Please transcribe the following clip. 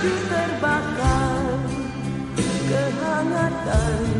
salju terbakar. Kehangatan